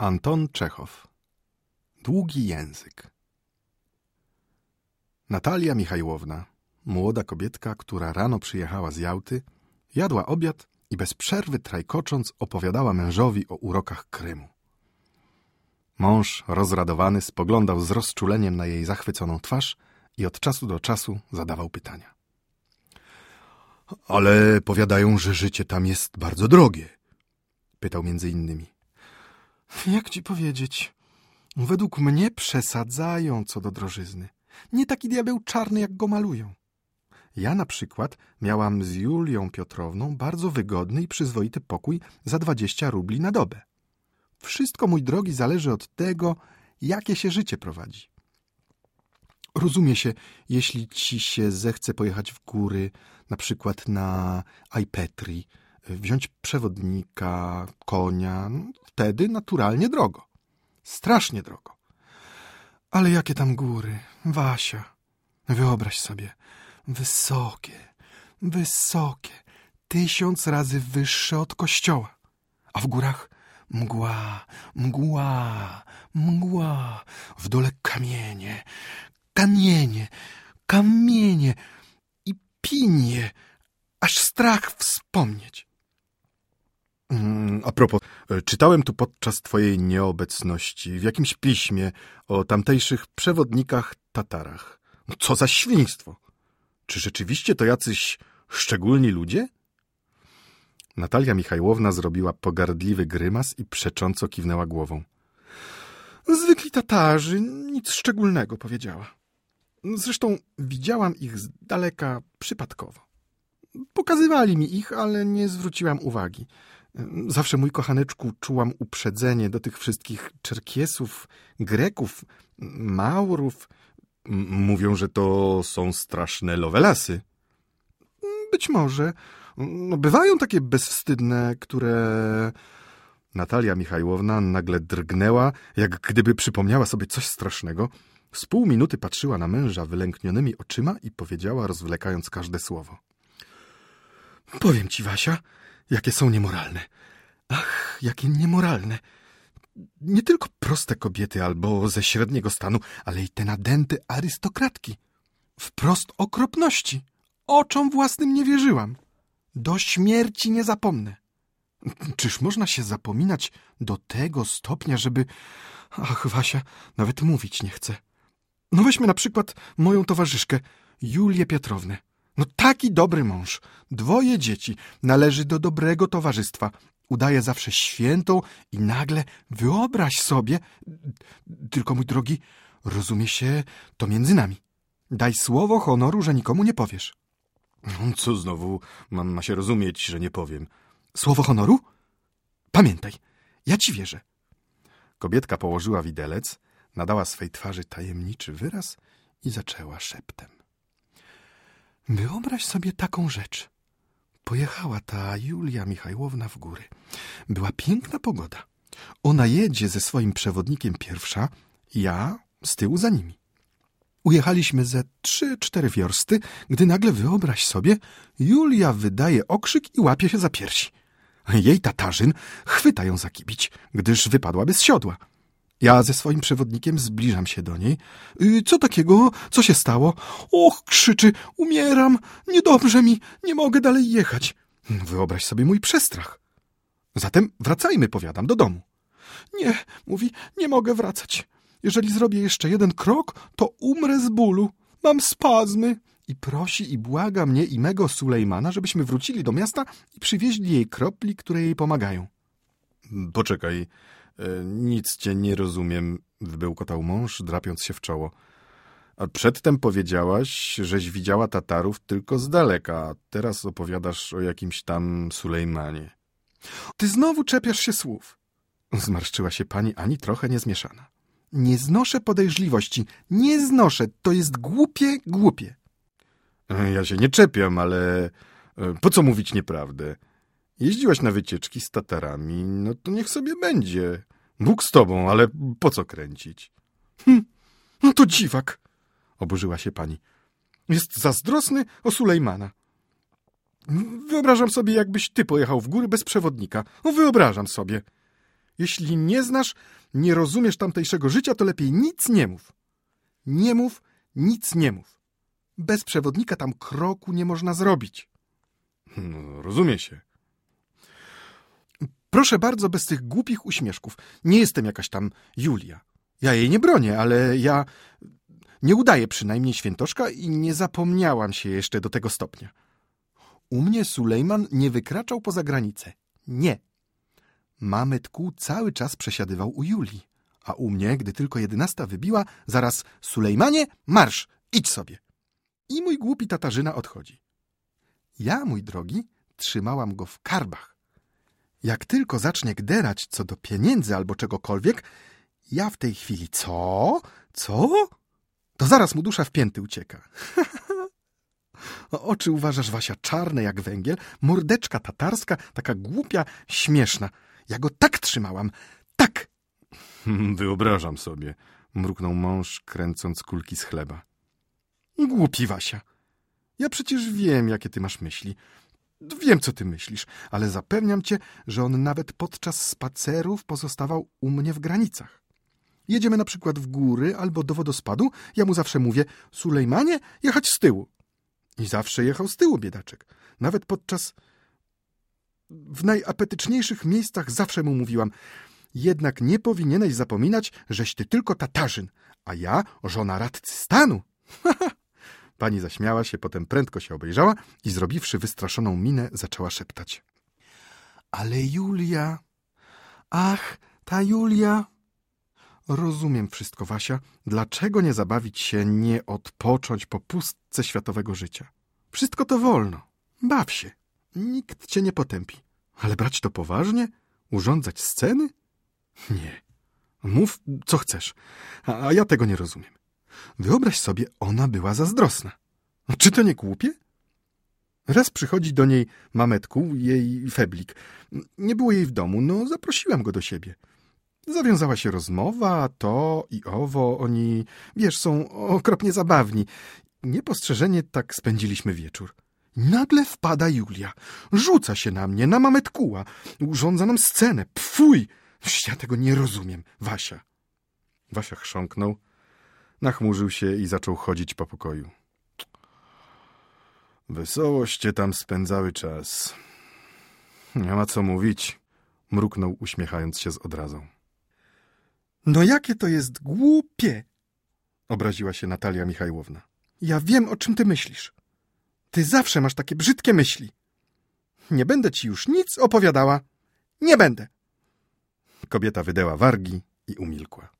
Anton Czechow Długi język Natalia Michajłowna, młoda kobietka, która rano przyjechała z Jałty, jadła obiad i bez przerwy trajkocząc opowiadała mężowi o urokach Krymu. Mąż, rozradowany, spoglądał z rozczuleniem na jej zachwyconą twarz i od czasu do czasu zadawał pytania. Ale powiadają, że życie tam jest bardzo drogie. Pytał między innymi. Jak ci powiedzieć? Według mnie przesadzają co do drożyzny. Nie taki diabeł czarny, jak go malują. Ja na przykład miałam z Julią Piotrowną bardzo wygodny i przyzwoity pokój za dwadzieścia rubli na dobę. Wszystko, mój drogi, zależy od tego, jakie się życie prowadzi. Rozumie się, jeśli ci się zechce pojechać w góry, na przykład na Ajpetri, wziąć przewodnika, konia, no, wtedy naturalnie drogo. Strasznie drogo. Ale jakie tam góry, Wasia. Wyobraź sobie, wysokie, wysokie, tysiąc razy wyższe od kościoła. A w górach mgła, mgła, mgła, w dole kamienie, kamienie, kamienie i pinie, aż strach wspomnieć. Mm, a propos, e, czytałem tu podczas twojej nieobecności w jakimś piśmie o tamtejszych przewodnikach Tatarach. No co za świństwo! Czy rzeczywiście to jacyś szczególni ludzie? Natalia Michajłowna zrobiła pogardliwy grymas i przecząco kiwnęła głową. Zwykli Tatarzy, nic szczególnego, powiedziała. Zresztą widziałam ich z daleka przypadkowo. Pokazywali mi ich, ale nie zwróciłam uwagi. Zawsze, mój kochaneczku, czułam uprzedzenie do tych wszystkich Czerkiesów, Greków, Maurów. Mówią, że to są straszne lowelasy. Być może. No, bywają takie bezwstydne, które... Natalia Michajłowna nagle drgnęła, jak gdyby przypomniała sobie coś strasznego. Z pół minuty patrzyła na męża wylęknionymi oczyma i powiedziała, rozwlekając każde słowo. Powiem ci, Wasia, jakie są niemoralne. Ach, jakie niemoralne. Nie tylko proste kobiety albo ze średniego stanu, ale i te nadęte arystokratki. Wprost okropności. Oczom własnym nie wierzyłam. Do śmierci nie zapomnę. Czyż można się zapominać do tego stopnia, żeby... Ach, Wasia, nawet mówić nie chcę. No weźmy na przykład moją towarzyszkę, Julię Piotrownę. No taki dobry mąż, dwoje dzieci, należy do dobrego towarzystwa. Udaje zawsze świętą i nagle wyobraź sobie... Tylko, mój drogi, rozumie się to między nami. Daj słowo honoru, że nikomu nie powiesz. No, co znowu ma, ma się rozumieć, że nie powiem? Słowo honoru? Pamiętaj, ja ci wierzę. Kobietka położyła widelec, nadała swej twarzy tajemniczy wyraz i zaczęła szeptem. Wyobraź sobie taką rzecz. Pojechała ta Julia Michajłowna w góry. Była piękna pogoda. Ona jedzie ze swoim przewodnikiem pierwsza, ja z tyłu za nimi. Ujechaliśmy ze trzy, cztery wiorsty, gdy nagle wyobraź sobie, Julia wydaje okrzyk i łapie się za piersi. Jej tatarzyn chwyta ją za kibić, gdyż wypadłaby z siodła. Ja ze swoim przewodnikiem zbliżam się do niej. Y, co takiego? Co się stało? Och, krzyczy, umieram, niedobrze mi, nie mogę dalej jechać. Wyobraź sobie mój przestrach. Zatem wracajmy, powiadam, do domu. Nie, mówi, nie mogę wracać. Jeżeli zrobię jeszcze jeden krok, to umrę z bólu. Mam spazmy. I prosi i błaga mnie i mego Sulejmana, żebyśmy wrócili do miasta i przywieźli jej kropli, które jej pomagają. Poczekaj, nic cię nie rozumiem, wybełkotał mąż, drapiąc się w czoło. A przedtem powiedziałaś, żeś widziała Tatarów tylko z daleka, a teraz opowiadasz o jakimś tam Sulejmanie. Ty znowu czepiasz się słów. Zmarszczyła się pani ani trochę niezmieszana. Nie znoszę podejrzliwości. Nie znoszę. To jest głupie, głupie. E, ja się nie czepiam, ale e, po co mówić nieprawdę? Jeździłaś na wycieczki z Tatarami, no to niech sobie będzie. Bóg z tobą, ale po co kręcić? Hm, no to dziwak, oburzyła się pani. Jest zazdrosny o Sulejmana. Wyobrażam sobie, jakbyś ty pojechał w góry bez przewodnika. No wyobrażam sobie. Jeśli nie znasz, nie rozumiesz tamtejszego życia, to lepiej nic nie mów. Nie mów, nic nie mów. Bez przewodnika tam kroku nie można zrobić. No, rozumie się. Proszę bardzo, bez tych głupich uśmieszków. Nie jestem jakaś tam Julia. Ja jej nie bronię, ale ja nie udaję przynajmniej świętoszka i nie zapomniałam się jeszcze do tego stopnia. U mnie Sulejman nie wykraczał poza granicę. Nie. Mamet Ku cały czas przesiadywał u Julii, a u mnie, gdy tylko jedenasta wybiła, zaraz Sulejmanie, marsz, idź sobie. I mój głupi Tatarzyna odchodzi. Ja, mój drogi, trzymałam go w karbach. Jak tylko zacznie gderać co do pieniędzy albo czegokolwiek, ja w tej chwili co? Co? To zaraz mu dusza w pięty ucieka. Oczy uważasz, Wasia, czarne jak węgiel, mordeczka tatarska, taka głupia, śmieszna. Ja go tak trzymałam, tak! Wyobrażam sobie, mruknął mąż, kręcąc kulki z chleba. Głupi Wasia. Ja przecież wiem, jakie ty masz myśli. Wiem, co ty myślisz, ale zapewniam cię, że on nawet podczas spacerów pozostawał u mnie w granicach. Jedziemy na przykład w góry albo do wodospadu, ja mu zawsze mówię, Sulejmanie, jechać z tyłu. I zawsze jechał z tyłu, biedaczek. Nawet podczas... W najapetyczniejszych miejscach zawsze mu mówiłam, jednak nie powinieneś zapominać, żeś ty tylko Tatarzyn, a ja żona radcy stanu. Pani zaśmiała się, potem prędko się obejrzała i zrobiwszy wystraszoną minę, zaczęła szeptać. Ale Julia... Ach, ta Julia... Rozumiem wszystko, Wasia. Dlaczego nie zabawić się, nie odpocząć po pustce światowego życia? Wszystko to wolno. Baw się. Nikt cię nie potępi. Ale brać to poważnie? Urządzać sceny? Nie. Mów, co chcesz. A, a ja tego nie rozumiem. Wyobraź sobie, ona była zazdrosna. Czy to nie głupie? Raz przychodzi do niej mametku, jej feblik. Nie było jej w domu, no zaprosiłem go do siebie. Zawiązała się rozmowa, to i owo, oni, wiesz, są okropnie zabawni. Niepostrzeżenie tak spędziliśmy wieczór. Nagle wpada Julia, rzuca się na mnie, na mametkuła, urządza nam scenę. Pfuj! Ja tego nie rozumiem, Wasia. Wasia chrząknął, nachmurzył się i zaczął chodzić po pokoju. Wesołoście tam spędzały czas. Nie ma co mówić, mruknął uśmiechając się z odrazą. No jakie to jest głupie! Obraziła się Natalia Michajłowna. Ja wiem, o czym ty myślisz. Ty zawsze masz takie brzydkie myśli. Nie będę ci już nic opowiadała. Nie będę. Kobieta wydęła wargi i umilkła.